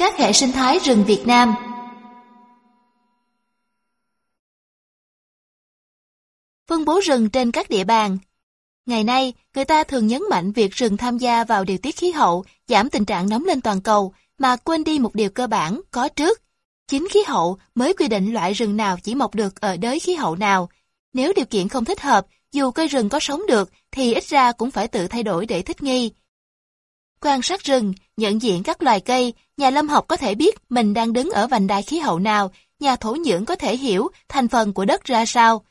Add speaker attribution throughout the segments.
Speaker 1: Các hệ sinh thái rừng Việt Nam Phân bố rừng trên các địa bàn Ngày nay, người ta thường nhấn mạnh việc rừng tham gia vào điều tiết khí hậu, giảm tình trạng nóng lên toàn cầu, mà quên đi một điều cơ bản có trước. Chính khí hậu mới quy định loại rừng nào chỉ mọc được ở đới khí hậu nào. Nếu điều kiện không thích hợp, dù cây rừng có sống được thì ít ra cũng phải tự thay đổi để thích nghi. Quan sát rừng, nhận diện các loài cây, nhà lâm học có thể biết mình đang đứng ở vành đai khí hậu nào, nhà thổ nhưỡng có thể hiểu thành phần của đất ra sao.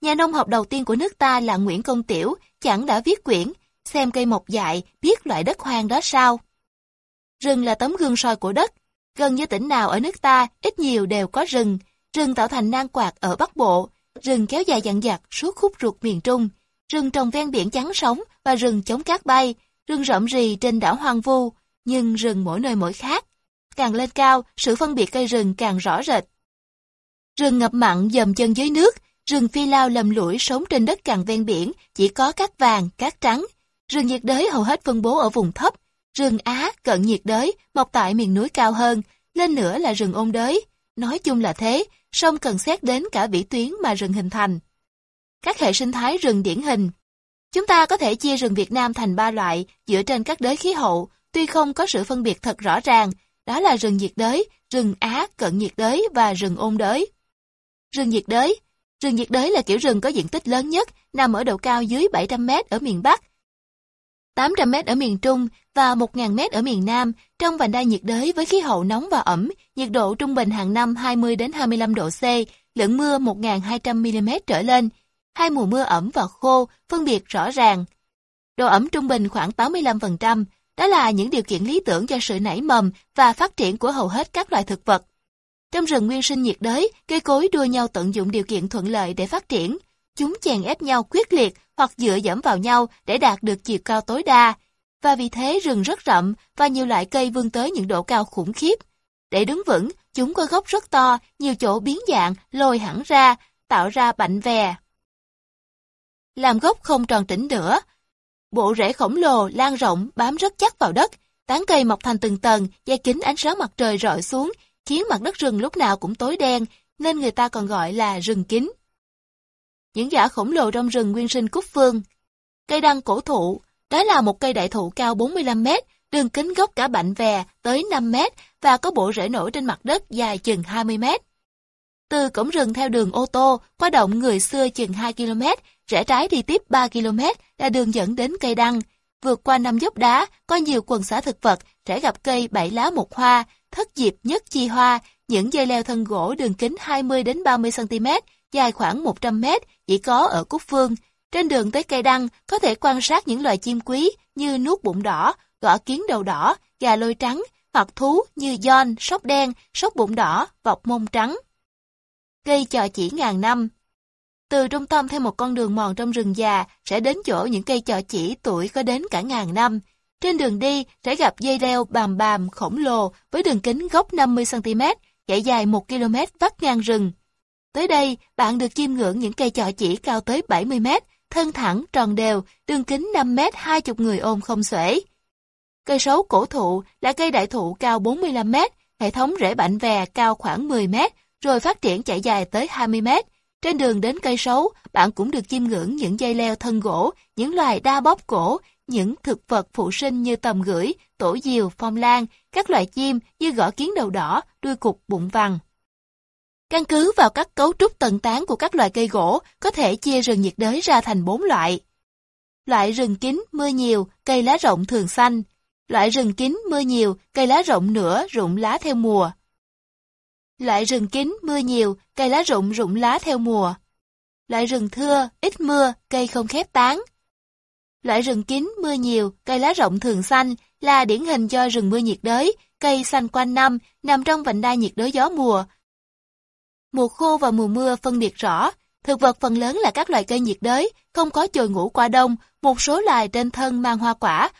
Speaker 1: Nhà nông học đầu tiên của nước ta là Nguyễn Công Tiểu, chẳng đã viết quyển, xem cây mọc dại, biết loại đất hoang đó sao. Rừng là tấm gương soi của đất, gần như tỉnh nào ở nước ta ít nhiều đều có rừng, rừng tạo thành nan quạt ở Bắc Bộ, rừng kéo dài dặn dặt suốt khúc ruột miền Trung, rừng trồng ven biển trắng sóng và rừng chống cát bay, rừng rậm rì trên đảo hoang vu, nhưng rừng mỗi nơi mỗi khác. Càng lên cao, sự phân biệt cây rừng càng rõ rệt. Rừng ngập mặn dầm chân dưới nước, rừng phi lao lầm lũi sống trên đất càng ven biển, chỉ có cát vàng, cát trắng. Rừng nhiệt đới hầu hết phân bố ở vùng thấp, rừng Á cận nhiệt đới mọc tại miền núi cao hơn, lên nữa là rừng ôn đới. Nói chung là thế, song cần xét đến cả vĩ tuyến mà rừng hình thành. Các hệ sinh thái rừng điển hình Chúng ta có thể chia rừng Việt Nam thành ba loại dựa trên các đới khí hậu, tuy không có sự phân biệt thật rõ ràng, đó là rừng nhiệt đới, rừng Á cận nhiệt đới và rừng ôn đới. Rừng nhiệt đới Rừng nhiệt đới là kiểu rừng có diện tích lớn nhất, nằm ở độ cao dưới 700 m ở miền Bắc, 800 m ở miền Trung và 1.000 m ở miền Nam, trong vành đai nhiệt đới với khí hậu nóng và ẩm, nhiệt độ trung bình hàng năm 20 đến 25 độ C, lượng mưa 1.200 mm trở lên. Hai mùa mưa ẩm và khô phân biệt rõ ràng. Độ ẩm trung bình khoảng 85%, đó là những điều kiện lý tưởng cho sự nảy mầm và phát triển của hầu hết các loài thực vật. Trong rừng nguyên sinh nhiệt đới, cây cối đua nhau tận dụng điều kiện thuận lợi để phát triển. Chúng chèn ép nhau quyết liệt hoặc dựa dẫm vào nhau để đạt được chiều cao tối đa. Và vì thế rừng rất rậm và nhiều loại cây vươn tới những độ cao khủng khiếp. Để đứng vững, chúng có gốc rất to, nhiều chỗ biến dạng, lồi hẳn ra, tạo ra bạnh vè. Làm gốc không tròn trĩnh nữa. Bộ rễ khổng lồ, lan rộng, bám rất chắc vào đất. Tán cây mọc thành từng tầng, che kín ánh sáng mặt trời rọi xuống, khiến mặt đất rừng lúc nào cũng tối đen, nên người ta còn gọi là rừng kín. Những giả khổng lồ trong rừng nguyên sinh Cúc Phương. Cây đăng cổ thụ, đó là một cây đại thụ cao 45 mét, đường kính gốc cả bạnh vè tới 5 mét và có bộ rễ nổi trên mặt đất dài chừng 20 mét. Từ cổng rừng theo đường ô tô, qua động người xưa chừng 2 km, rẽ trái đi tiếp 3 km là đường dẫn đến cây đăng. Vượt qua năm dốc đá, có nhiều quần xã thực vật, rẽ gặp cây bảy lá một hoa, thất diệp nhất chi hoa, những dây leo thân gỗ đường kính 20 đến 30 cm, dài khoảng 100 mét, chỉ có ở Cúc Phương. Trên đường tới cây đăng, có thể quan sát những loài chim quý như nuốt bụng đỏ, gõ kiến đầu đỏ, gà lôi trắng, hoặc thú như giòn, sóc đen, sóc bụng đỏ, vọc mông trắng. Cây trò chỉ ngàn năm Từ trung tâm theo một con đường mòn trong rừng già sẽ đến chỗ những cây trò chỉ tuổi có đến cả ngàn năm. Trên đường đi sẽ gặp dây leo bàm bàm khổng lồ với đường kính gốc 50cm, chạy dài 1 km vắt ngang rừng. Tới đây, bạn được chiêm ngưỡng những cây chọ chỉ cao tới 70 mét, thân thẳng, tròn đều, đường kính 5 mét 20 người ôm không xuể. Cây sấu cổ thụ là cây đại thụ cao 45 mét, hệ thống rễ bạnh vè cao khoảng 10 mét, rồi phát triển chạy dài tới 20 mét. Trên đường đến cây sấu, bạn cũng được chiêm ngưỡng những dây leo thân gỗ, những loài đa bóp cổ, những thực vật phụ sinh như tầm gửi, tổ diều, phong lan, các loài chim như gõ kiến đầu đỏ, đuôi cục, bụng vằn. Căn cứ vào các cấu trúc tầng tán của các loài cây gỗ, có thể chia rừng nhiệt đới ra thành 4 loại. Loại rừng kín, mưa nhiều, cây lá rộng thường xanh. Loại rừng kín, mưa nhiều, cây lá rộng nửa, rụng lá theo mùa. Loại rừng kín, mưa nhiều, cây lá rụng rụng lá theo mùa. Loại rừng thưa, ít mưa, cây không khép tán. Loại rừng kín, mưa nhiều, cây lá rộng thường xanh là điển hình cho rừng mưa nhiệt đới, cây xanh quanh năm, nằm trong vành đai nhiệt đới gió mùa, Mùa khô và mùa mưa phân biệt rõ, thực vật phần lớn là các loài cây nhiệt đới, không có chồi ngủ qua đông, một số loài trên thân mang hoa quả.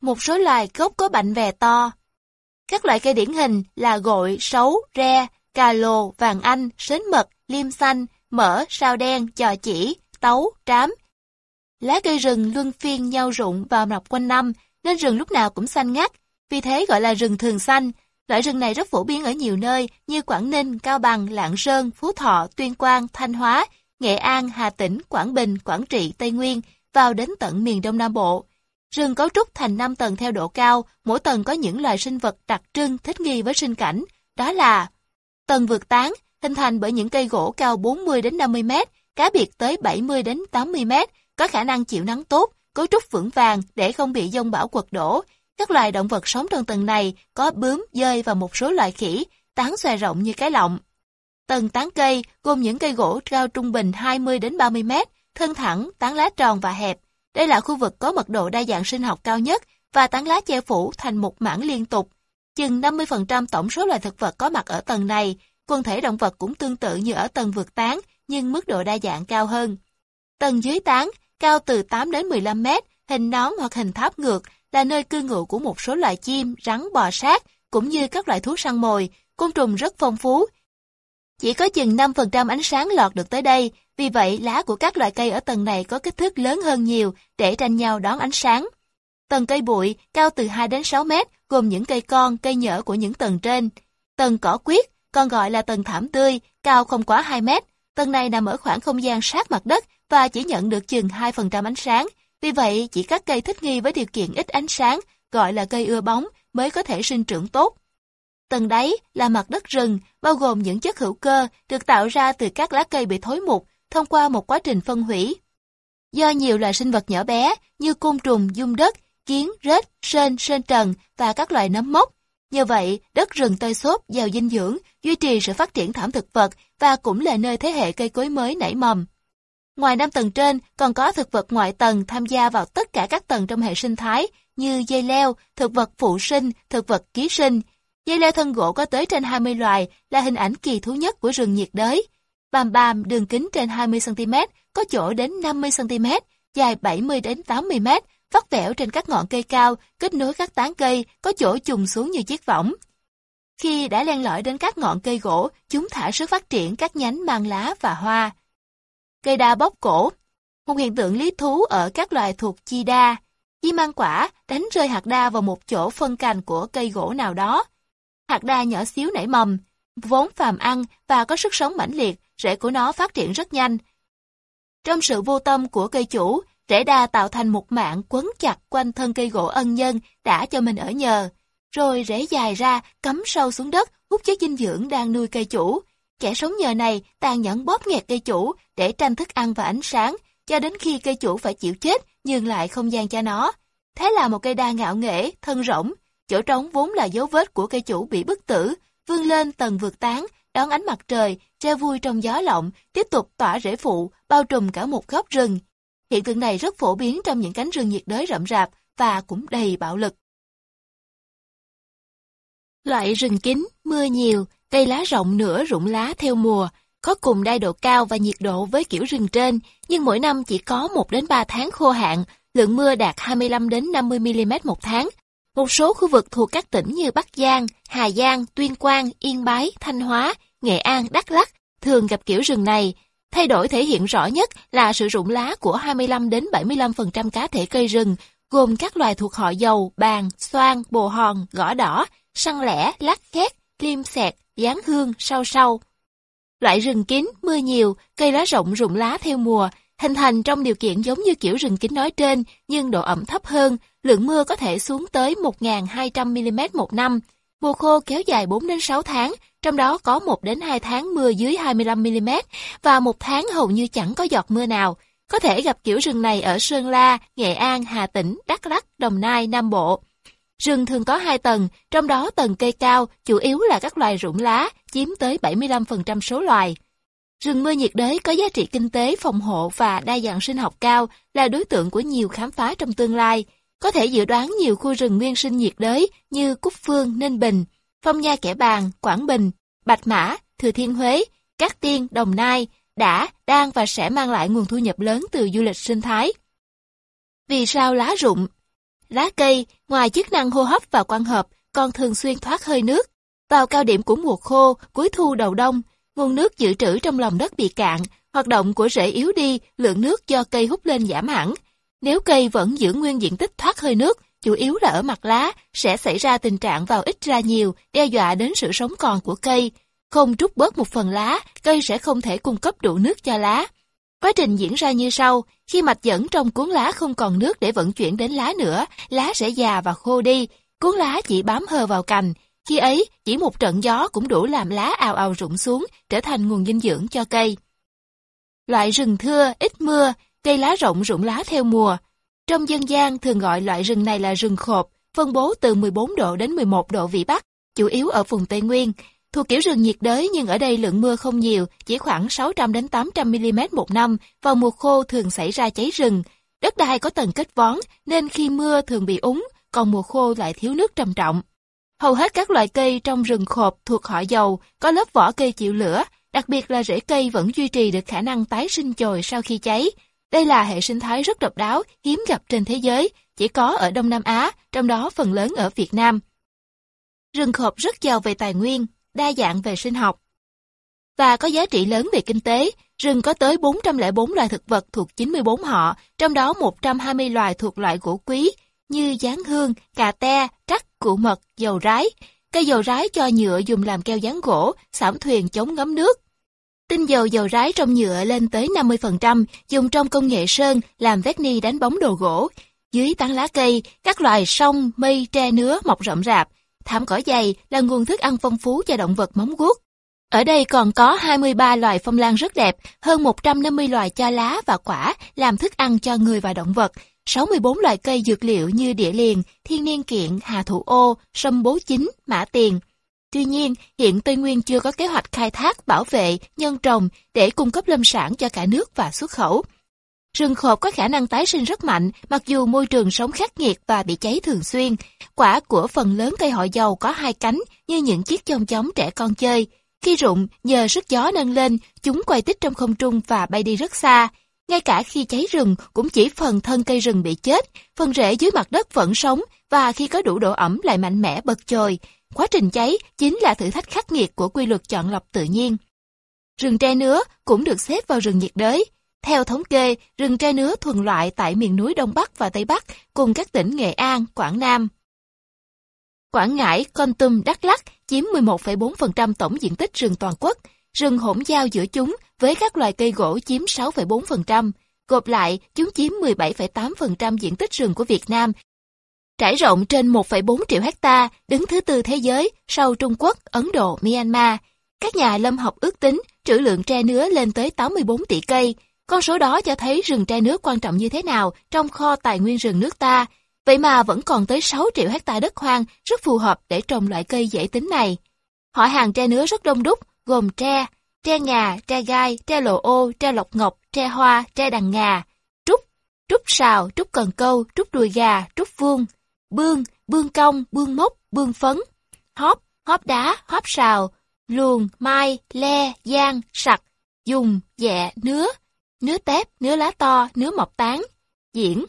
Speaker 1: Một số loài gốc có bạnh vè to. Các loại cây điển hình là gội, sấu, re, cà lồ, vàng anh, sến mật, liêm xanh, mỡ, sao đen, trò chỉ, tấu, trám. Lá cây rừng luân phiên nhau rụng và mọc quanh năm, nên rừng lúc nào cũng xanh ngắt. vì thế gọi là rừng thường xanh. Loại rừng này rất phổ biến ở nhiều nơi như Quảng Ninh, Cao Bằng, Lạng Sơn, Phú Thọ, Tuyên Quang, Thanh Hóa, Nghệ An, Hà Tĩnh, Quảng Bình, Quảng Trị, Tây Nguyên, vào đến tận miền Đông Nam Bộ. Rừng cấu trúc thành 5 tầng theo độ cao, mỗi tầng có những loài sinh vật đặc trưng thích nghi với sinh cảnh, đó là tầng vượt tán, hình thành bởi những cây gỗ cao 40 đến 50 mét, cá biệt tới 70 đến 80 mét, có khả năng chịu nắng tốt, cấu trúc vững vàng để không bị dông bão quật đổ. Các loài động vật sống trong tầng này có bướm, dơi và một số loài khỉ, tán xòe rộng như cái lọng. Tầng tán cây gồm những cây gỗ cao trung bình 20 đến 30 mét, thân thẳng, tán lá tròn và hẹp. Đây là khu vực có mật độ đa dạng sinh học cao nhất và tán lá che phủ thành một mảng liên tục. Chừng 50% tổng số loài thực vật có mặt ở tầng này, quần thể động vật cũng tương tự như ở tầng vượt tán, nhưng mức độ đa dạng cao hơn. Tầng dưới tán, cao từ 8 đến 15 mét, hình nón hoặc hình tháp ngược, là nơi cư ngụ của một số loài chim, rắn, bò sát, cũng như các loại thú săn mồi, côn trùng rất phong phú. Chỉ có chừng 5% ánh sáng lọt được tới đây, vì vậy lá của các loại cây ở tầng này có kích thước lớn hơn nhiều để tranh nhau đón ánh sáng. Tầng cây bụi cao từ 2 đến 6 mét, gồm những cây con, cây nhở của những tầng trên. Tầng cỏ quyết, còn gọi là tầng thảm tươi, cao không quá 2 mét. Tầng này nằm ở khoảng không gian sát mặt đất và chỉ nhận được chừng 2% ánh sáng. Vì vậy, chỉ các cây thích nghi với điều kiện ít ánh sáng, gọi là cây ưa bóng, mới có thể sinh trưởng tốt. Tầng đáy là mặt đất rừng, bao gồm những chất hữu cơ được tạo ra từ các lá cây bị thối mục thông qua một quá trình phân hủy. Do nhiều loài sinh vật nhỏ bé như côn trùng, dung đất, kiến, rết, sên, sên trần và các loài nấm mốc. Nhờ vậy, đất rừng tơi xốp, giàu dinh dưỡng, duy trì sự phát triển thảm thực vật và cũng là nơi thế hệ cây cối mới nảy mầm. Ngoài năm tầng trên, còn có thực vật ngoại tầng tham gia vào tất cả các tầng trong hệ sinh thái như dây leo, thực vật phụ sinh, thực vật ký sinh. Dây leo thân gỗ có tới trên 20 loài là hình ảnh kỳ thú nhất của rừng nhiệt đới. Bàm bàm đường kính trên 20cm, có chỗ đến 50cm, dài 70 đến 80m, vắt vẻo trên các ngọn cây cao, kết nối các tán cây, có chỗ trùng xuống như chiếc võng. Khi đã len lỏi đến các ngọn cây gỗ, chúng thả sức phát triển các nhánh mang lá và hoa. Cây đa bóc cổ Một hiện tượng lý thú ở các loài thuộc chi đa. Chi mang quả đánh rơi hạt đa vào một chỗ phân cành của cây gỗ nào đó. Hạt đa nhỏ xíu nảy mầm, vốn phàm ăn và có sức sống mãnh liệt, rễ của nó phát triển rất nhanh. Trong sự vô tâm của cây chủ, rễ đa tạo thành một mạng quấn chặt quanh thân cây gỗ ân nhân đã cho mình ở nhờ. Rồi rễ dài ra, cắm sâu xuống đất, hút chất dinh dưỡng đang nuôi cây chủ. Kẻ sống nhờ này tàn nhẫn bóp nghẹt cây chủ để tranh thức ăn và ánh sáng, cho đến khi cây chủ phải chịu chết, nhường lại không gian cho nó. Thế là một cây đa ngạo nghễ, thân rỗng, chỗ trống vốn là dấu vết của cây chủ bị bức tử, vươn lên tầng vượt tán, đón ánh mặt trời, che vui trong gió lộng, tiếp tục tỏa rễ phụ, bao trùm cả một góc rừng. Hiện tượng này rất phổ biến trong những cánh rừng nhiệt đới rậm rạp và cũng đầy bạo lực. Loại rừng kín, mưa nhiều, cây lá rộng nửa rụng lá theo mùa, có cùng đai độ cao và nhiệt độ với kiểu rừng trên, nhưng mỗi năm chỉ có 1 đến 3 tháng khô hạn, lượng mưa đạt 25 đến 50 mm một tháng. Một số khu vực thuộc các tỉnh như Bắc Giang, Hà Giang, Tuyên Quang, Yên Bái, Thanh Hóa, Nghệ An, Đắk Lắk thường gặp kiểu rừng này. Thay đổi thể hiện rõ nhất là sự rụng lá của 25 đến 75% cá thể cây rừng, gồm các loài thuộc họ dầu, bàn, xoan, bồ hòn, gõ đỏ, săn lẻ, lát khét, liêm sẹt, dáng hương, sau sau. Loại rừng kín, mưa nhiều, cây lá rộng rụng lá theo mùa, hình thành trong điều kiện giống như kiểu rừng kín nói trên, nhưng độ ẩm thấp hơn, lượng mưa có thể xuống tới 1.200mm một năm. Mùa khô kéo dài 4 đến 6 tháng, trong đó có 1 đến 2 tháng mưa dưới 25mm và một tháng hầu như chẳng có giọt mưa nào. Có thể gặp kiểu rừng này ở Sơn La, Nghệ An, Hà Tĩnh, Đắk Lắk, Đồng Nai, Nam Bộ. Rừng thường có hai tầng, trong đó tầng cây cao chủ yếu là các loài rụng lá, chiếm tới 75% số loài. Rừng mưa nhiệt đới có giá trị kinh tế, phòng hộ và đa dạng sinh học cao là đối tượng của nhiều khám phá trong tương lai. Có thể dự đoán nhiều khu rừng nguyên sinh nhiệt đới như Cúc Phương, Ninh Bình, Phong Nha Kẻ Bàng, Quảng Bình, Bạch Mã, Thừa Thiên Huế, Cát Tiên, Đồng Nai đã, đang và sẽ mang lại nguồn thu nhập lớn từ du lịch sinh thái. Vì sao lá rụng? Lá cây, ngoài chức năng hô hấp và quan hợp, còn thường xuyên thoát hơi nước. Vào cao điểm của mùa khô, cuối thu đầu đông, nguồn nước dự trữ trong lòng đất bị cạn, hoạt động của rễ yếu đi, lượng nước do cây hút lên giảm hẳn. Nếu cây vẫn giữ nguyên diện tích thoát hơi nước, chủ yếu là ở mặt lá, sẽ xảy ra tình trạng vào ít ra nhiều, đe dọa đến sự sống còn của cây. Không trút bớt một phần lá, cây sẽ không thể cung cấp đủ nước cho lá. Quá trình diễn ra như sau, khi mạch dẫn trong cuốn lá không còn nước để vận chuyển đến lá nữa, lá sẽ già và khô đi, cuốn lá chỉ bám hờ vào cành. Khi ấy, chỉ một trận gió cũng đủ làm lá ào ào rụng xuống, trở thành nguồn dinh dưỡng cho cây. Loại rừng thưa, ít mưa, cây lá rộng rụng lá theo mùa. Trong dân gian thường gọi loại rừng này là rừng khộp, phân bố từ 14 độ đến 11 độ vĩ Bắc, chủ yếu ở vùng Tây Nguyên. Thuộc kiểu rừng nhiệt đới nhưng ở đây lượng mưa không nhiều, chỉ khoảng 600 đến 800 mm một năm, vào mùa khô thường xảy ra cháy rừng. Đất đai có tầng kết vón nên khi mưa thường bị úng, còn mùa khô lại thiếu nước trầm trọng. Hầu hết các loại cây trong rừng khộp thuộc họ dầu có lớp vỏ cây chịu lửa, đặc biệt là rễ cây vẫn duy trì được khả năng tái sinh chồi sau khi cháy. Đây là hệ sinh thái rất độc đáo, hiếm gặp trên thế giới, chỉ có ở Đông Nam Á, trong đó phần lớn ở Việt Nam. Rừng khộp rất giàu về tài nguyên, đa dạng về sinh học và có giá trị lớn về kinh tế. Rừng có tới 404 loài thực vật thuộc 94 họ, trong đó 120 loài thuộc loại gỗ quý như gián hương, cà te, trắc, cụ mật, dầu rái. Cây dầu rái cho nhựa dùng làm keo dán gỗ, xảm thuyền chống ngấm nước. Tinh dầu dầu rái trong nhựa lên tới 50%, dùng trong công nghệ sơn làm vét ni đánh bóng đồ gỗ. Dưới tán lá cây, các loài sông, mây, tre nứa mọc rậm rạp, thảm cỏ dày là nguồn thức ăn phong phú cho động vật móng guốc. Ở đây còn có 23 loài phong lan rất đẹp, hơn 150 loài cho lá và quả làm thức ăn cho người và động vật, 64 loài cây dược liệu như địa liền, thiên niên kiện, hà thủ ô, sâm bố chính, mã tiền. Tuy nhiên, hiện Tây Nguyên chưa có kế hoạch khai thác, bảo vệ, nhân trồng để cung cấp lâm sản cho cả nước và xuất khẩu. Rừng khộp có khả năng tái sinh rất mạnh, mặc dù môi trường sống khắc nghiệt và bị cháy thường xuyên. Quả của phần lớn cây họ dầu có hai cánh như những chiếc chong chóng trẻ con chơi. Khi rụng, nhờ sức gió nâng lên, chúng quay tích trong không trung và bay đi rất xa. Ngay cả khi cháy rừng cũng chỉ phần thân cây rừng bị chết, phần rễ dưới mặt đất vẫn sống và khi có đủ độ ẩm lại mạnh mẽ bật chồi. Quá trình cháy chính là thử thách khắc nghiệt của quy luật chọn lọc tự nhiên. Rừng tre nứa cũng được xếp vào rừng nhiệt đới. Theo thống kê, rừng tre nứa thuần loại tại miền núi Đông Bắc và Tây Bắc cùng các tỉnh Nghệ An, Quảng Nam. Quảng Ngãi, Con Tum, Đắk Lắk chiếm 11,4% tổng diện tích rừng toàn quốc, rừng hỗn giao giữa chúng với các loài cây gỗ chiếm 6,4%. Gộp lại, chúng chiếm 17,8% diện tích rừng của Việt Nam, trải rộng trên 1,4 triệu hecta, đứng thứ tư thế giới sau Trung Quốc, Ấn Độ, Myanmar. Các nhà lâm học ước tính trữ lượng tre nứa lên tới 84 tỷ cây. Con số đó cho thấy rừng tre nứa quan trọng như thế nào trong kho tài nguyên rừng nước ta. Vậy mà vẫn còn tới 6 triệu hecta đất hoang rất phù hợp để trồng loại cây dễ tính này. Họ hàng tre nứa rất đông đúc, gồm tre, tre ngà, tre gai, tre lộ ô, tre lộc ngọc, tre hoa, tre đằng ngà, trúc, trúc sào, trúc cần câu, trúc đùi gà, trúc vuông, bương, bương cong, bương mốc, bương phấn, hóp, hóp đá, hóp sào, luồng, mai, le, giang, sặc, dùng, dẹ, nứa, nứa tép, nứa lá to, nứa mọc tán, diễn.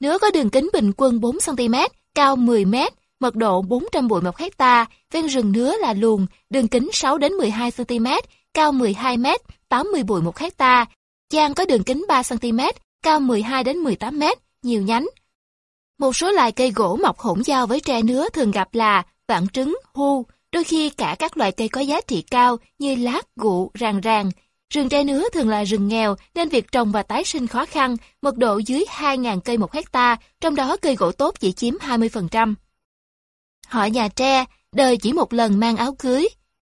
Speaker 1: Nứa có đường kính bình quân 4cm, cao 10m, mật độ 400 bụi một hecta, ven rừng nứa là luồng, đường kính 6 đến 12 cm, cao 12 m, 80 bụi một hecta. Giang có đường kính 3 cm, cao 12 đến 18 m, nhiều nhánh. Một số loài cây gỗ mọc hỗn giao với tre nứa thường gặp là vạn trứng, hu, đôi khi cả các loại cây có giá trị cao như lát, gụ, ràng ràng. Rừng tre nứa thường là rừng nghèo nên việc trồng và tái sinh khó khăn, mật độ dưới 2.000 cây một hecta, trong đó cây gỗ tốt chỉ chiếm 20%. Họ nhà tre, đời chỉ một lần mang áo cưới.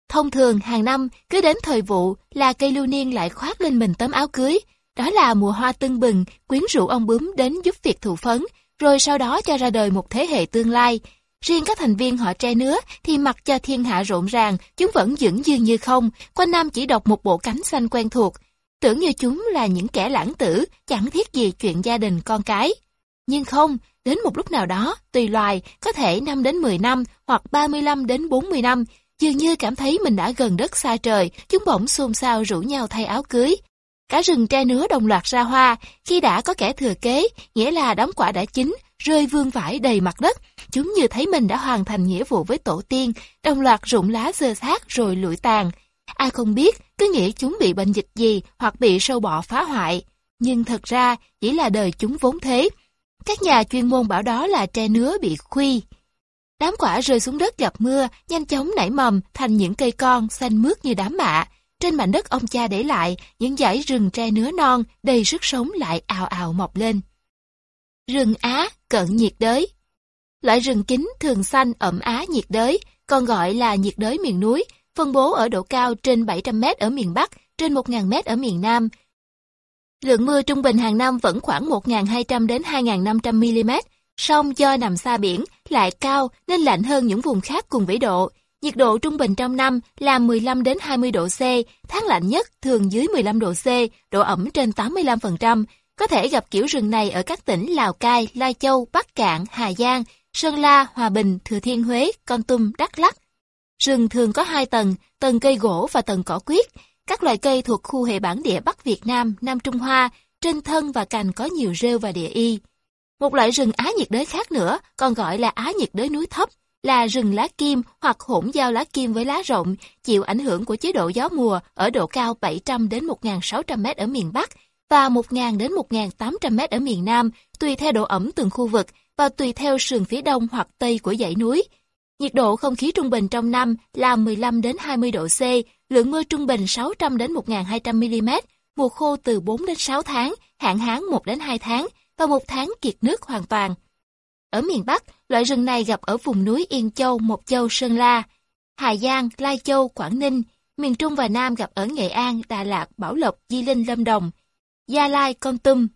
Speaker 1: Thông thường hàng năm, cứ đến thời vụ là cây lưu niên lại khoác lên mình tấm áo cưới. Đó là mùa hoa tưng bừng, quyến rũ ông bướm đến giúp việc thụ phấn, rồi sau đó cho ra đời một thế hệ tương lai. Riêng các thành viên họ tre nứa thì mặc cho thiên hạ rộn ràng, chúng vẫn dững dương như không, quanh năm chỉ đọc một bộ cánh xanh quen thuộc. Tưởng như chúng là những kẻ lãng tử, chẳng thiết gì chuyện gia đình con cái. Nhưng không, đến một lúc nào đó, tùy loài, có thể 5 đến 10 năm hoặc 35 đến 40 năm, dường như cảm thấy mình đã gần đất xa trời, chúng bỗng xôn xao rủ nhau thay áo cưới. Cả rừng tre nứa đồng loạt ra hoa, khi đã có kẻ thừa kế, nghĩa là đóng quả đã chín, rơi vương vãi đầy mặt đất. Chúng như thấy mình đã hoàn thành nghĩa vụ với tổ tiên, đồng loạt rụng lá dơ xác rồi lụi tàn. Ai không biết, cứ nghĩ chúng bị bệnh dịch gì hoặc bị sâu bọ phá hoại. Nhưng thật ra, chỉ là đời chúng vốn thế, Các nhà chuyên môn bảo đó là tre nứa bị khuy. Đám quả rơi xuống đất gặp mưa, nhanh chóng nảy mầm thành những cây con xanh mướt như đám mạ. Trên mảnh đất ông cha để lại, những dãy rừng tre nứa non đầy sức sống lại ào ào mọc lên. Rừng Á cận nhiệt đới Loại rừng kính thường xanh ẩm Á nhiệt đới, còn gọi là nhiệt đới miền núi, phân bố ở độ cao trên 700 m ở miền Bắc, trên 1.000 m ở miền Nam. Lượng mưa trung bình hàng năm vẫn khoảng 1.200 đến 2.500 mm, song do nằm xa biển lại cao nên lạnh hơn những vùng khác cùng vĩ độ. Nhiệt độ trung bình trong năm là 15 đến 20 độ C, tháng lạnh nhất thường dưới 15 độ C, độ ẩm trên 85%. Có thể gặp kiểu rừng này ở các tỉnh Lào Cai, Lai Châu, Bắc Cạn, Hà Giang, Sơn La, Hòa Bình, Thừa Thiên Huế, Con Tum, Đắk Lắk. Rừng thường có hai tầng, tầng cây gỗ và tầng cỏ quyết. Các loài cây thuộc khu hệ bản địa Bắc Việt Nam, Nam Trung Hoa, trên thân và cành có nhiều rêu và địa y. Một loại rừng Á nhiệt đới khác nữa, còn gọi là Á nhiệt đới núi thấp, là rừng lá kim hoặc hỗn giao lá kim với lá rộng, chịu ảnh hưởng của chế độ gió mùa ở độ cao 700 đến 1.600 m ở miền Bắc và 1.000 đến 1.800 m ở miền Nam, tùy theo độ ẩm từng khu vực và tùy theo sườn phía đông hoặc tây của dãy núi. Nhiệt độ không khí trung bình trong năm là 15 đến 20 độ C, lượng mưa trung bình 600 đến 1.200 mm, mùa khô từ 4 đến 6 tháng, hạn hán 1 đến 2 tháng và một tháng kiệt nước hoàn toàn. Ở miền Bắc, loại rừng này gặp ở vùng núi Yên Châu, Mộc Châu, Sơn La, Hà Giang, Lai Châu, Quảng Ninh, miền Trung và Nam gặp ở Nghệ An, Đà Lạt, Bảo Lộc, Di Linh, Lâm Đồng, Gia Lai, Con Tum.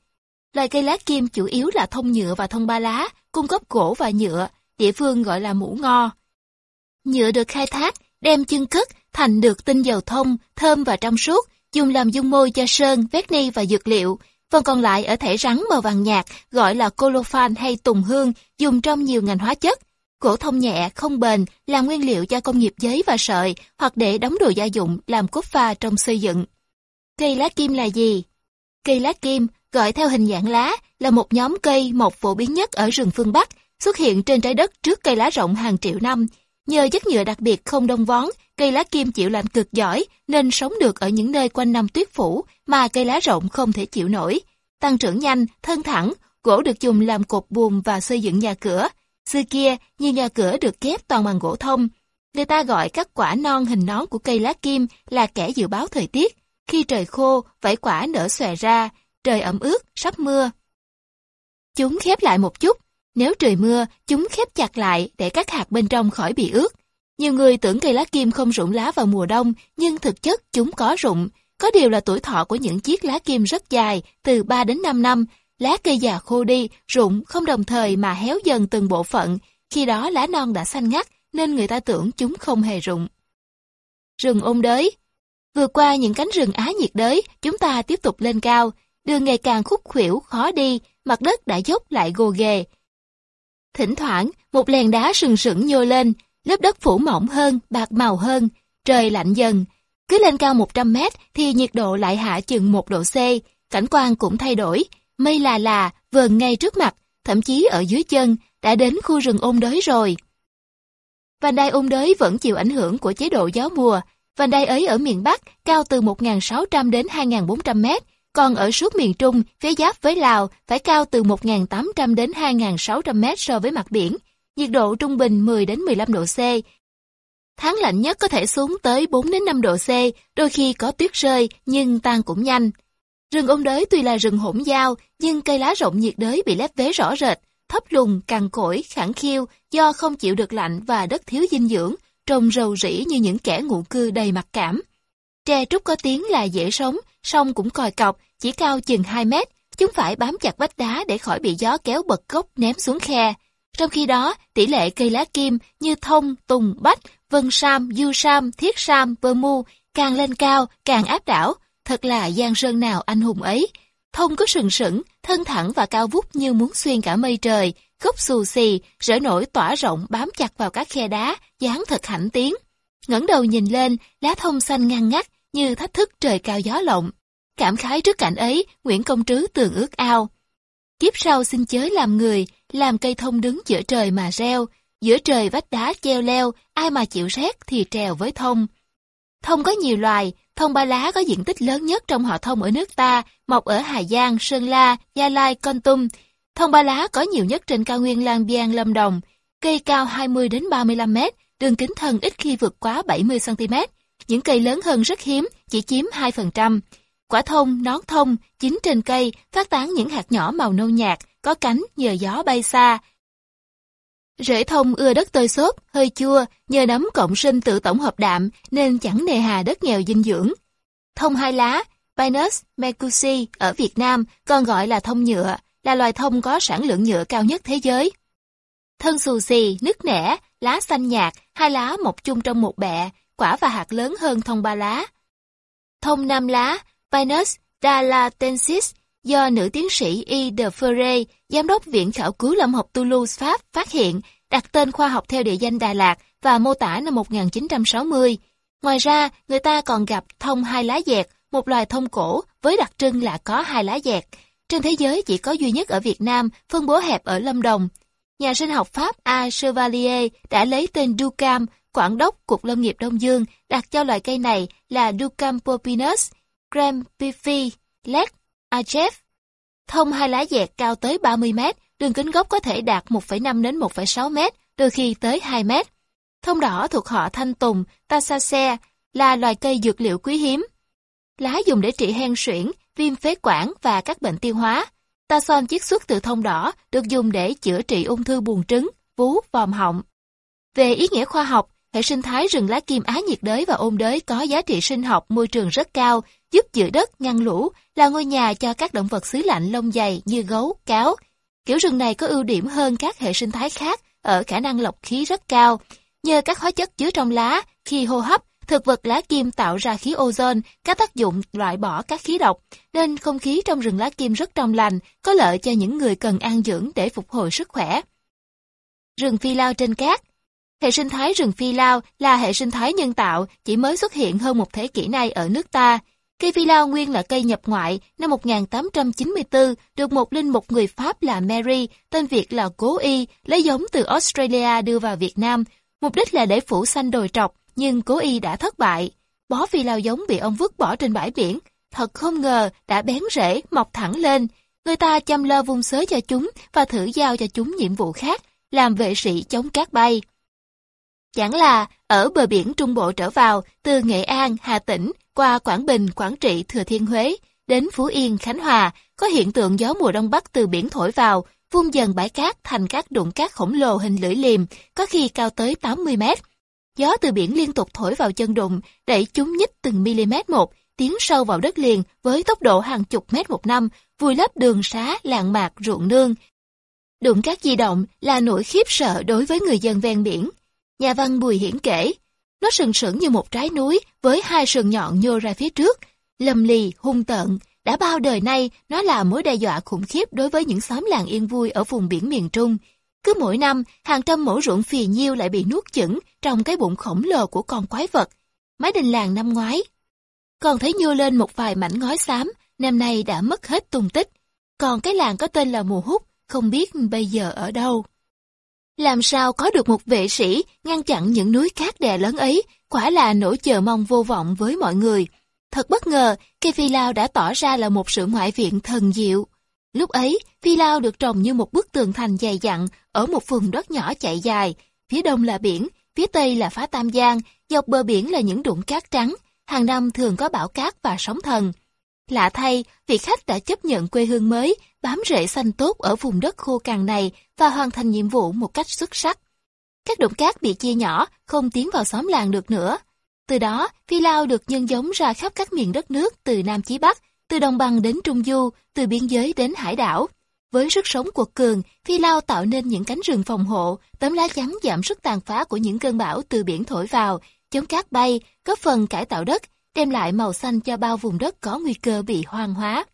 Speaker 1: Loài cây lá kim chủ yếu là thông nhựa và thông ba lá, cung cấp gỗ và nhựa, địa phương gọi là mũ ngo. Nhựa được khai thác, đem chân cất thành được tinh dầu thông, thơm và trong suốt, dùng làm dung môi cho sơn, vét ni và dược liệu, Phần còn lại ở thể rắn màu vàng nhạt gọi là colophane hay tùng hương, dùng trong nhiều ngành hóa chất. Gỗ thông nhẹ, không bền, làm nguyên liệu cho công nghiệp giấy và sợi, hoặc để đóng đồ gia dụng làm cốt pha trong xây dựng. Cây lá kim là gì? Cây lá kim, gọi theo hình dạng lá, là một nhóm cây mọc phổ biến nhất ở rừng phương Bắc, xuất hiện trên trái đất trước cây lá rộng hàng triệu năm. Nhờ chất nhựa đặc biệt không đông vón, cây lá kim chịu lạnh cực giỏi nên sống được ở những nơi quanh năm tuyết phủ mà cây lá rộng không thể chịu nổi. Tăng trưởng nhanh, thân thẳng, gỗ được dùng làm cột buồm và xây dựng nhà cửa. Xưa kia, nhiều nhà cửa được ghép toàn bằng gỗ thông. Người ta gọi các quả non hình nón của cây lá kim là kẻ dự báo thời tiết. Khi trời khô, vảy quả nở xòe ra, trời ẩm ướt, sắp mưa. Chúng khép lại một chút, nếu trời mưa, chúng khép chặt lại để các hạt bên trong khỏi bị ướt. Nhiều người tưởng cây lá kim không rụng lá vào mùa đông, nhưng thực chất chúng có rụng. Có điều là tuổi thọ của những chiếc lá kim rất dài, từ 3 đến 5 năm. Lá cây già khô đi, rụng không đồng thời mà héo dần từng bộ phận. Khi đó lá non đã xanh ngắt, nên người ta tưởng chúng không hề rụng. Rừng ôn đới Vượt qua những cánh rừng Á nhiệt đới, chúng ta tiếp tục lên cao. Đường ngày càng khúc khuỷu, khó đi, mặt đất đã dốc lại gồ ghề. Thỉnh thoảng, một lèn đá sừng sững nhô lên, lớp đất phủ mỏng hơn, bạc màu hơn, trời lạnh dần. Cứ lên cao 100 mét thì nhiệt độ lại hạ chừng 1 độ C, cảnh quan cũng thay đổi, mây là là, vờn ngay trước mặt, thậm chí ở dưới chân, đã đến khu rừng ôn đới rồi. Vành đai ôn đới vẫn chịu ảnh hưởng của chế độ gió mùa, vành đai ấy ở miền Bắc cao từ 1.600 đến 2.400 mét, còn ở suốt miền Trung, phía giáp với Lào phải cao từ 1.800 đến 2.600 mét so với mặt biển, nhiệt độ trung bình 10 đến 15 độ C. Tháng lạnh nhất có thể xuống tới 4 đến 5 độ C, đôi khi có tuyết rơi nhưng tan cũng nhanh. Rừng ôn đới tuy là rừng hỗn giao, nhưng cây lá rộng nhiệt đới bị lép vế rõ rệt, thấp lùn, cằn cỗi, khẳng khiu do không chịu được lạnh và đất thiếu dinh dưỡng, trông rầu rĩ như những kẻ ngụ cư đầy mặc cảm. Tre trúc có tiếng là dễ sống, song cũng còi cọc, chỉ cao chừng 2 mét, chúng phải bám chặt vách đá để khỏi bị gió kéo bật gốc ném xuống khe. Trong khi đó, tỷ lệ cây lá kim như thông, tùng, bách, vân sam, du sam, thiết sam, vơ mu càng lên cao, càng áp đảo. Thật là giang sơn nào anh hùng ấy. Thông có sừng sững, thân thẳng và cao vút như muốn xuyên cả mây trời, gốc xù xì, rỡ nổi tỏa rộng bám chặt vào các khe đá, dáng thật hãnh tiếng. ngẩng đầu nhìn lên, lá thông xanh ngăn ngắt như thách thức trời cao gió lộng. Cảm khái trước cảnh ấy, Nguyễn Công Trứ tường ước ao. Kiếp sau xin chớ làm người, làm cây thông đứng giữa trời mà reo, giữa trời vách đá treo leo, ai mà chịu rét thì trèo với thông. Thông có nhiều loài, thông ba lá có diện tích lớn nhất trong họ thông ở nước ta, mọc ở Hà Giang, Sơn La, Gia Lai, Con Tum. Thông Ba Lá có nhiều nhất trên cao nguyên Lang Biang Lâm Đồng, cây cao 20 đến 35 mét, đường kính thân ít khi vượt quá 70 cm. Những cây lớn hơn rất hiếm, chỉ chiếm 2%. Quả thông, nón thông, chín trên cây, phát tán những hạt nhỏ màu nâu nhạt, có cánh nhờ gió bay xa. Rễ thông ưa đất tơi xốp, hơi chua, nhờ nấm cộng sinh tự tổng hợp đạm nên chẳng nề hà đất nghèo dinh dưỡng. Thông hai lá, Pinus mercusi ở Việt Nam còn gọi là thông nhựa, là loài thông có sản lượng nhựa cao nhất thế giới. Thân xù xì, nứt nẻ, lá xanh nhạt, hai lá mọc chung trong một bẹ, quả và hạt lớn hơn thông ba lá. Thông năm lá, Pinus dalatensis, do nữ tiến sĩ E. de Ferre, giám đốc Viện Khảo cứu Lâm học Toulouse, Pháp, phát hiện, đặt tên khoa học theo địa danh Đà Lạt và mô tả năm 1960. Ngoài ra, người ta còn gặp thông hai lá dẹt, một loài thông cổ với đặc trưng là có hai lá dẹt. Trên thế giới chỉ có duy nhất ở Việt Nam, phân bố hẹp ở Lâm Đồng. Nhà sinh học Pháp A. Chevalier đã lấy tên Ducam, quản đốc Cục Lâm nghiệp Đông Dương, đặt cho loài cây này là Ducam popinus, Graham Piffy, Lek, Ajef. Thông hai lá dẹt cao tới 30 mét, đường kính gốc có thể đạt 1,5 đến 1,6 mét, đôi khi tới 2 mét. Thông đỏ thuộc họ thanh tùng, Tassacea, là loài cây dược liệu quý hiếm. Lá dùng để trị hen suyễn, viêm phế quản và các bệnh tiêu hóa. Tason chiết xuất từ thông đỏ được dùng để chữa trị ung thư buồng trứng, vú, vòm họng. Về ý nghĩa khoa học, hệ sinh thái rừng lá kim Á nhiệt đới và ôn đới có giá trị sinh học môi trường rất cao, giúp giữ đất, ngăn lũ, là ngôi nhà cho các động vật xứ lạnh lông dày như gấu, cáo. Kiểu rừng này có ưu điểm hơn các hệ sinh thái khác ở khả năng lọc khí rất cao. Nhờ các hóa chất chứa trong lá, khi hô hấp, thực vật lá kim tạo ra khí ozone, các tác dụng loại bỏ các khí độc, nên không khí trong rừng lá kim rất trong lành, có lợi cho những người cần an dưỡng để phục hồi sức khỏe. Rừng phi lao trên cát Hệ sinh thái rừng phi lao là hệ sinh thái nhân tạo chỉ mới xuất hiện hơn một thế kỷ nay ở nước ta. Cây phi lao nguyên là cây nhập ngoại năm 1894 được một linh mục người Pháp là Mary, tên Việt là Cố Y, lấy giống từ Australia đưa vào Việt Nam. Mục đích là để phủ xanh đồi trọc, nhưng Cố Y đã thất bại. Bó phi lao giống bị ông vứt bỏ trên bãi biển. Thật không ngờ đã bén rễ, mọc thẳng lên. Người ta chăm lo vung xới cho chúng và thử giao cho chúng nhiệm vụ khác, làm vệ sĩ chống cát bay. Chẳng là ở bờ biển Trung Bộ trở vào, từ Nghệ An, Hà Tĩnh, qua Quảng Bình, Quảng Trị, Thừa Thiên Huế, đến Phú Yên, Khánh Hòa, có hiện tượng gió mùa đông bắc từ biển thổi vào, vung dần bãi cát thành các đụng cát khổng lồ hình lưỡi liềm, có khi cao tới 80 mét. Gió từ biển liên tục thổi vào chân đụng, đẩy chúng nhích từng mm một, tiến sâu vào đất liền với tốc độ hàng chục mét một năm, vùi lấp đường xá, làng mạc, ruộng nương. Đụng cát di động là nỗi khiếp sợ đối với người dân ven biển. Nhà văn Bùi Hiển kể, nó sừng sững như một trái núi với hai sừng nhọn nhô ra phía trước, lầm lì, hung tợn. Đã bao đời nay, nó là mối đe dọa khủng khiếp đối với những xóm làng yên vui ở vùng biển miền Trung. Cứ mỗi năm, hàng trăm mẫu ruộng phì nhiêu lại bị nuốt chửng trong cái bụng khổng lồ của con quái vật. Mái đình làng năm ngoái, còn thấy nhô lên một vài mảnh ngói xám, năm nay đã mất hết tung tích. Còn cái làng có tên là Mùa Hút, không biết bây giờ ở đâu. Làm sao có được một vệ sĩ ngăn chặn những núi cát đè lớn ấy, quả là nỗi chờ mong vô vọng với mọi người. Thật bất ngờ, cây phi lao đã tỏ ra là một sự ngoại viện thần diệu. Lúc ấy, phi lao được trồng như một bức tường thành dày dặn ở một vùng đất nhỏ chạy dài. Phía đông là biển, phía tây là phá Tam Giang, dọc bờ biển là những đụng cát trắng. Hàng năm thường có bão cát và sóng thần. Lạ thay, vị khách đã chấp nhận quê hương mới, bám rễ xanh tốt ở vùng đất khô cằn này và hoàn thành nhiệm vụ một cách xuất sắc. Các động cát bị chia nhỏ, không tiến vào xóm làng được nữa. Từ đó, phi lao được nhân giống ra khắp các miền đất nước từ Nam chí Bắc, từ đồng bằng đến Trung Du, từ biên giới đến hải đảo. Với sức sống của cường, phi lao tạo nên những cánh rừng phòng hộ, tấm lá chắn giảm sức tàn phá của những cơn bão từ biển thổi vào, chống cát bay, góp phần cải tạo đất, đem lại màu xanh cho bao vùng đất có nguy cơ bị hoang hóa.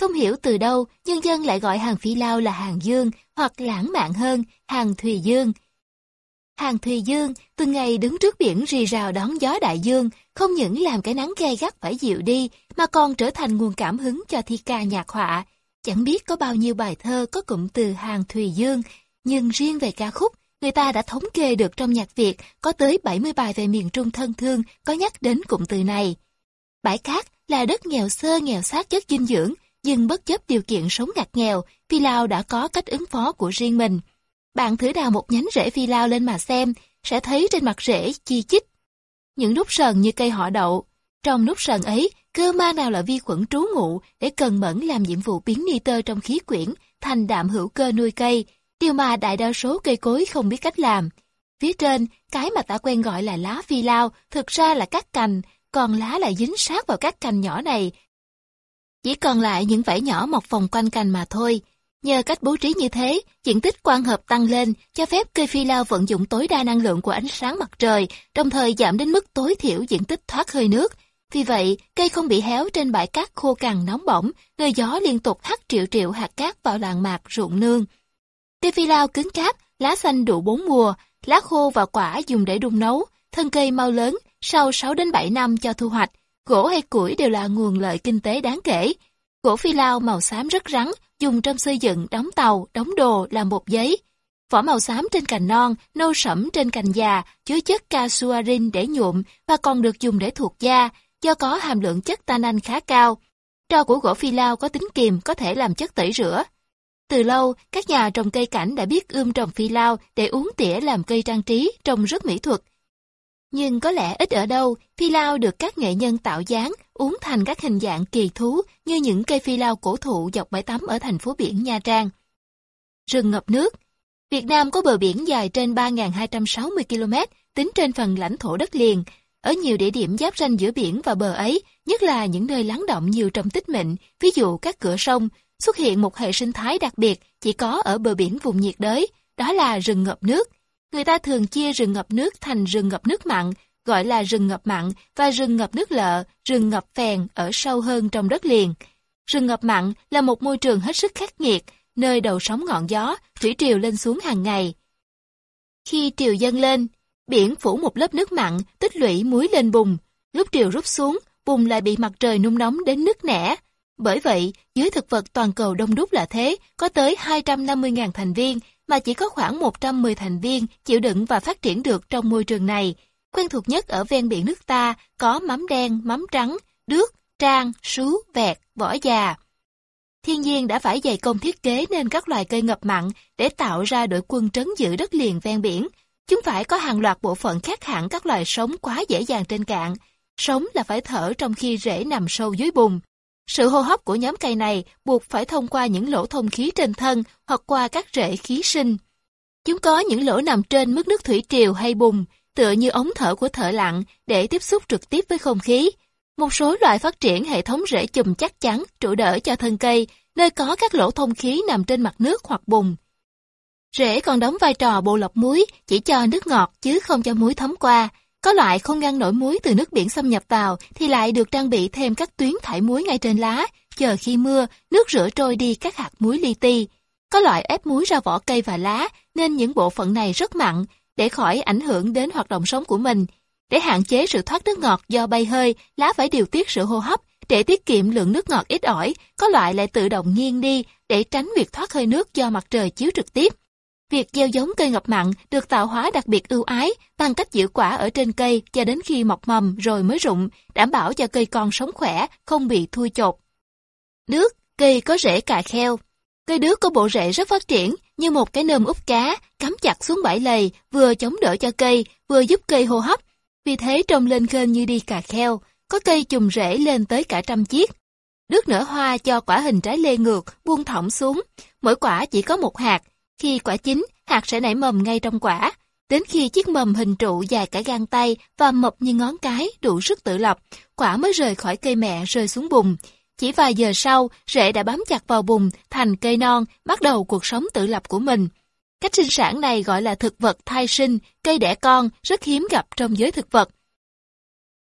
Speaker 1: Không hiểu từ đâu, nhân dân lại gọi hàng phi lao là hàng dương, hoặc lãng mạn hơn, hàng thùy dương. Hàng thùy dương, từng ngày đứng trước biển rì rào đón gió đại dương, không những làm cái nắng gay gắt phải dịu đi, mà còn trở thành nguồn cảm hứng cho thi ca nhạc họa. Chẳng biết có bao nhiêu bài thơ có cụm từ hàng thùy dương, nhưng riêng về ca khúc, người ta đã thống kê được trong nhạc Việt có tới 70 bài về miền Trung thân thương có nhắc đến cụm từ này. Bãi cát là đất nghèo sơ nghèo sát chất dinh dưỡng, nhưng bất chấp điều kiện sống ngặt nghèo, phi lao đã có cách ứng phó của riêng mình. Bạn thử đào một nhánh rễ phi lao lên mà xem, sẽ thấy trên mặt rễ chi chít. Những nút sần như cây họ đậu. Trong nút sần ấy, cơ ma nào là vi khuẩn trú ngụ để cần mẫn làm nhiệm vụ biến nitơ trong khí quyển thành đạm hữu cơ nuôi cây, điều mà đại đa số cây cối không biết cách làm. Phía trên, cái mà ta quen gọi là lá phi lao thực ra là các cành, còn lá lại dính sát vào các cành nhỏ này. Chỉ còn lại những vảy nhỏ mọc vòng quanh cành mà thôi. Nhờ cách bố trí như thế, diện tích quang hợp tăng lên, cho phép cây phi lao vận dụng tối đa năng lượng của ánh sáng mặt trời, đồng thời giảm đến mức tối thiểu diện tích thoát hơi nước. Vì vậy, cây không bị héo trên bãi cát khô cằn nóng bỏng, nơi gió liên tục hắt triệu triệu hạt cát vào làng mạc ruộng nương. Cây phi lao cứng cáp, lá xanh đủ bốn mùa, lá khô và quả dùng để đun nấu, thân cây mau lớn, sau 6 đến 7 năm cho thu hoạch, gỗ hay củi đều là nguồn lợi kinh tế đáng kể. Gỗ phi lao màu xám rất rắn, dùng trong xây dựng, đóng tàu, đóng đồ, làm bột giấy. Vỏ màu xám trên cành non, nâu sẫm trên cành già, chứa chất casuarin để nhuộm và còn được dùng để thuộc da, do có hàm lượng chất tannin khá cao. Tro của gỗ phi lao có tính kiềm, có thể làm chất tẩy rửa. Từ lâu, các nhà trồng cây cảnh đã biết ươm trồng phi lao để uống tỉa làm cây trang trí, trông rất mỹ thuật. Nhưng có lẽ ít ở đâu, phi lao được các nghệ nhân tạo dáng, uống thành các hình dạng kỳ thú như những cây phi lao cổ thụ dọc bãi tắm ở thành phố biển Nha Trang. Rừng ngập nước Việt Nam có bờ biển dài trên 3.260 km, tính trên phần lãnh thổ đất liền. Ở nhiều địa điểm giáp ranh giữa biển và bờ ấy, nhất là những nơi lắng động nhiều trong tích mịn, ví dụ các cửa sông, xuất hiện một hệ sinh thái đặc biệt chỉ có ở bờ biển vùng nhiệt đới, đó là rừng ngập nước. Người ta thường chia rừng ngập nước thành rừng ngập nước mặn, gọi là rừng ngập mặn và rừng ngập nước lợ, rừng ngập phèn ở sâu hơn trong đất liền. Rừng ngập mặn là một môi trường hết sức khắc nghiệt, nơi đầu sóng ngọn gió, thủy triều lên xuống hàng ngày. Khi triều dâng lên, biển phủ một lớp nước mặn, tích lũy muối lên bùn. Lúc triều rút xuống, bùn lại bị mặt trời nung nóng đến nứt nẻ. Bởi vậy, dưới thực vật toàn cầu đông đúc là thế, có tới 250.000 thành viên, mà chỉ có khoảng 110 thành viên chịu đựng và phát triển được trong môi trường này. Quen thuộc nhất ở ven biển nước ta có mắm đen, mắm trắng, đước, trang, sú, vẹt, vỏ già. Thiên nhiên đã phải dày công thiết kế nên các loài cây ngập mặn để tạo ra đội quân trấn giữ đất liền ven biển. Chúng phải có hàng loạt bộ phận khác hẳn các loài sống quá dễ dàng trên cạn. Sống là phải thở trong khi rễ nằm sâu dưới bùn. Sự hô hấp của nhóm cây này buộc phải thông qua những lỗ thông khí trên thân hoặc qua các rễ khí sinh. Chúng có những lỗ nằm trên mức nước thủy triều hay bùn, tựa như ống thở của thợ lặn để tiếp xúc trực tiếp với không khí. Một số loài phát triển hệ thống rễ chùm chắc chắn, trụ đỡ cho thân cây, nơi có các lỗ thông khí nằm trên mặt nước hoặc bùn. Rễ còn đóng vai trò bộ lọc muối, chỉ cho nước ngọt chứ không cho muối thấm qua. Có loại không ngăn nổi muối từ nước biển xâm nhập vào thì lại được trang bị thêm các tuyến thải muối ngay trên lá, chờ khi mưa, nước rửa trôi đi các hạt muối li ti. Có loại ép muối ra vỏ cây và lá nên những bộ phận này rất mặn để khỏi ảnh hưởng đến hoạt động sống của mình. Để hạn chế sự thoát nước ngọt do bay hơi, lá phải điều tiết sự hô hấp để tiết kiệm lượng nước ngọt ít ỏi, có loại lại tự động nghiêng đi để tránh việc thoát hơi nước do mặt trời chiếu trực tiếp. Việc gieo giống cây ngập mặn được tạo hóa đặc biệt ưu ái bằng cách giữ quả ở trên cây cho đến khi mọc mầm rồi mới rụng, đảm bảo cho cây con sống khỏe, không bị thui chột. Đước, cây có rễ cà kheo. Cây đước có bộ rễ rất phát triển, như một cái nơm úp cá, cắm chặt xuống bãi lầy, vừa chống đỡ cho cây, vừa giúp cây hô hấp. Vì thế trông lên khên như đi cà kheo, có cây chùm rễ lên tới cả trăm chiếc. Đước nở hoa cho quả hình trái lê ngược, buông thõng xuống. Mỗi quả chỉ có một hạt, khi quả chín, hạt sẽ nảy mầm ngay trong quả. Đến khi chiếc mầm hình trụ dài cả gang tay và mập như ngón cái đủ sức tự lập, quả mới rời khỏi cây mẹ rơi xuống bùn. Chỉ vài giờ sau, rễ đã bám chặt vào bùn thành cây non, bắt đầu cuộc sống tự lập của mình. Cách sinh sản này gọi là thực vật thai sinh, cây đẻ con, rất hiếm gặp trong giới thực vật.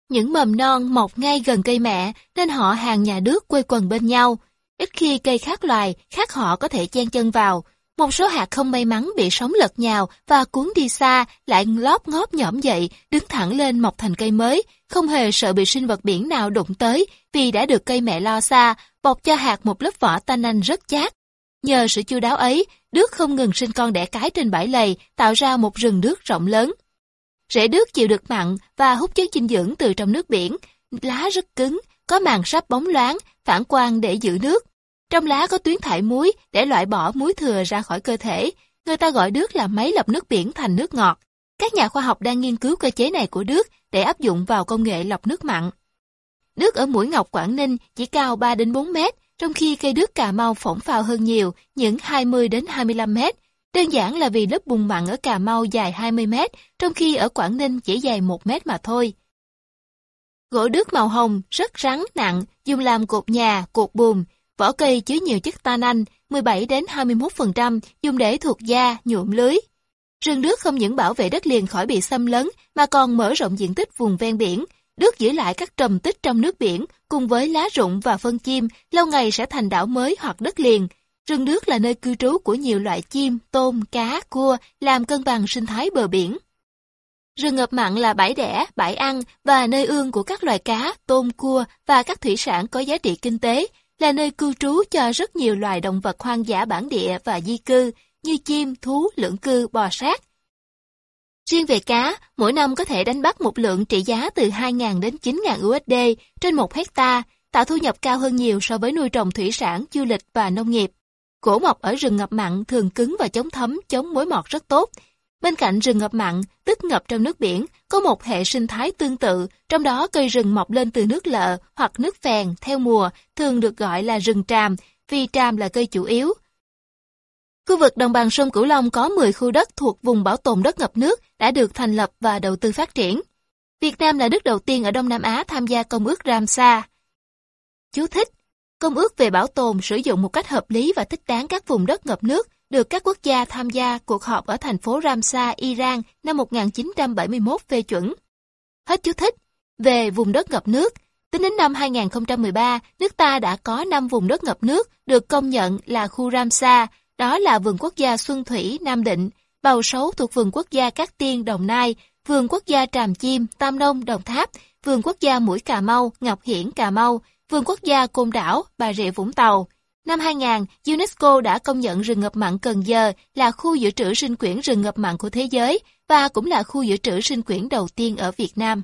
Speaker 1: Những mầm non mọc ngay gần cây mẹ nên họ hàng nhà đước quây quần bên nhau. Ít khi cây khác loài, khác họ có thể chen chân vào, một số hạt không may mắn bị sóng lật nhào và cuốn đi xa, lại lóp ngóp nhõm dậy, đứng thẳng lên mọc thành cây mới, không hề sợ bị sinh vật biển nào đụng tới vì đã được cây mẹ lo xa, bọc cho hạt một lớp vỏ tannin rất chát. Nhờ sự chu đáo ấy, đước không ngừng sinh con đẻ cái trên bãi lầy, tạo ra một rừng đước rộng lớn. Rễ đước chịu được mặn và hút chất dinh dưỡng từ trong nước biển, lá rất cứng, có màng sáp bóng loáng, phản quang để giữ nước. Trong lá có tuyến thải muối để loại bỏ muối thừa ra khỏi cơ thể. Người ta gọi nước là máy lọc nước biển thành nước ngọt. Các nhà khoa học đang nghiên cứu cơ chế này của nước để áp dụng vào công nghệ lọc nước mặn. Nước ở Mũi Ngọc Quảng Ninh chỉ cao 3 đến 4 mét, trong khi cây nước Cà Mau phỏng phao hơn nhiều, những 20 đến 25 mét. Đơn giản là vì lớp bùn mặn ở Cà Mau dài 20 mét, trong khi ở Quảng Ninh chỉ dài 1 mét mà thôi. Gỗ đức màu hồng, rất rắn, nặng, dùng làm cột nhà, cột buồm. Vỏ cây chứa nhiều chất tannin, 17 đến 21%, dùng để thuộc da, nhuộm lưới. Rừng nước không những bảo vệ đất liền khỏi bị xâm lấn, mà còn mở rộng diện tích vùng ven biển. Nước giữ lại các trầm tích trong nước biển, cùng với lá rụng và phân chim, lâu ngày sẽ thành đảo mới hoặc đất liền. Rừng nước là nơi cư trú của nhiều loại chim, tôm, cá, cua, làm cân bằng sinh thái bờ biển. Rừng ngập mặn là bãi đẻ, bãi ăn và nơi ương của các loài cá, tôm, cua và các thủy sản có giá trị kinh tế, là nơi cư trú cho rất nhiều loài động vật hoang dã bản địa và di cư như chim, thú, lưỡng cư, bò sát. Riêng về cá, mỗi năm có thể đánh bắt một lượng trị giá từ 2.000 đến 9.000 USD trên một hecta, tạo thu nhập cao hơn nhiều so với nuôi trồng thủy sản, du lịch và nông nghiệp. Cổ mọc ở rừng ngập mặn thường cứng và chống thấm, chống mối mọt rất tốt, Bên cạnh rừng ngập mặn, tích ngập trong nước biển, có một hệ sinh thái tương tự, trong đó cây rừng mọc lên từ nước lợ hoặc nước phèn theo mùa, thường được gọi là rừng tràm, vì tràm là cây chủ yếu. Khu vực đồng bằng sông Cửu Long có 10 khu đất thuộc vùng bảo tồn đất ngập nước đã được thành lập và đầu tư phát triển. Việt Nam là nước đầu tiên ở Đông Nam Á tham gia Công ước Ramsar. Chú thích Công ước về bảo tồn sử dụng một cách hợp lý và thích đáng các vùng đất ngập nước được các quốc gia tham gia cuộc họp ở thành phố Ramsar, Iran năm 1971 phê chuẩn. Hết chú thích. Về vùng đất ngập nước, tính đến năm 2013, nước ta đã có 5 vùng đất ngập nước được công nhận là khu Ramsar, đó là vườn quốc gia Xuân Thủy, Nam Định, Bầu Sấu thuộc vườn quốc gia Cát Tiên, Đồng Nai, vườn quốc gia Tràm Chim, Tam Nông, Đồng Tháp, vườn quốc gia Mũi Cà Mau, Ngọc Hiển, Cà Mau, vườn quốc gia Côn Đảo, Bà Rịa Vũng Tàu. Năm 2000, UNESCO đã công nhận rừng ngập mặn Cần Giờ là khu dự trữ sinh quyển rừng ngập mặn của thế giới và cũng là khu dự trữ sinh quyển đầu tiên ở Việt Nam.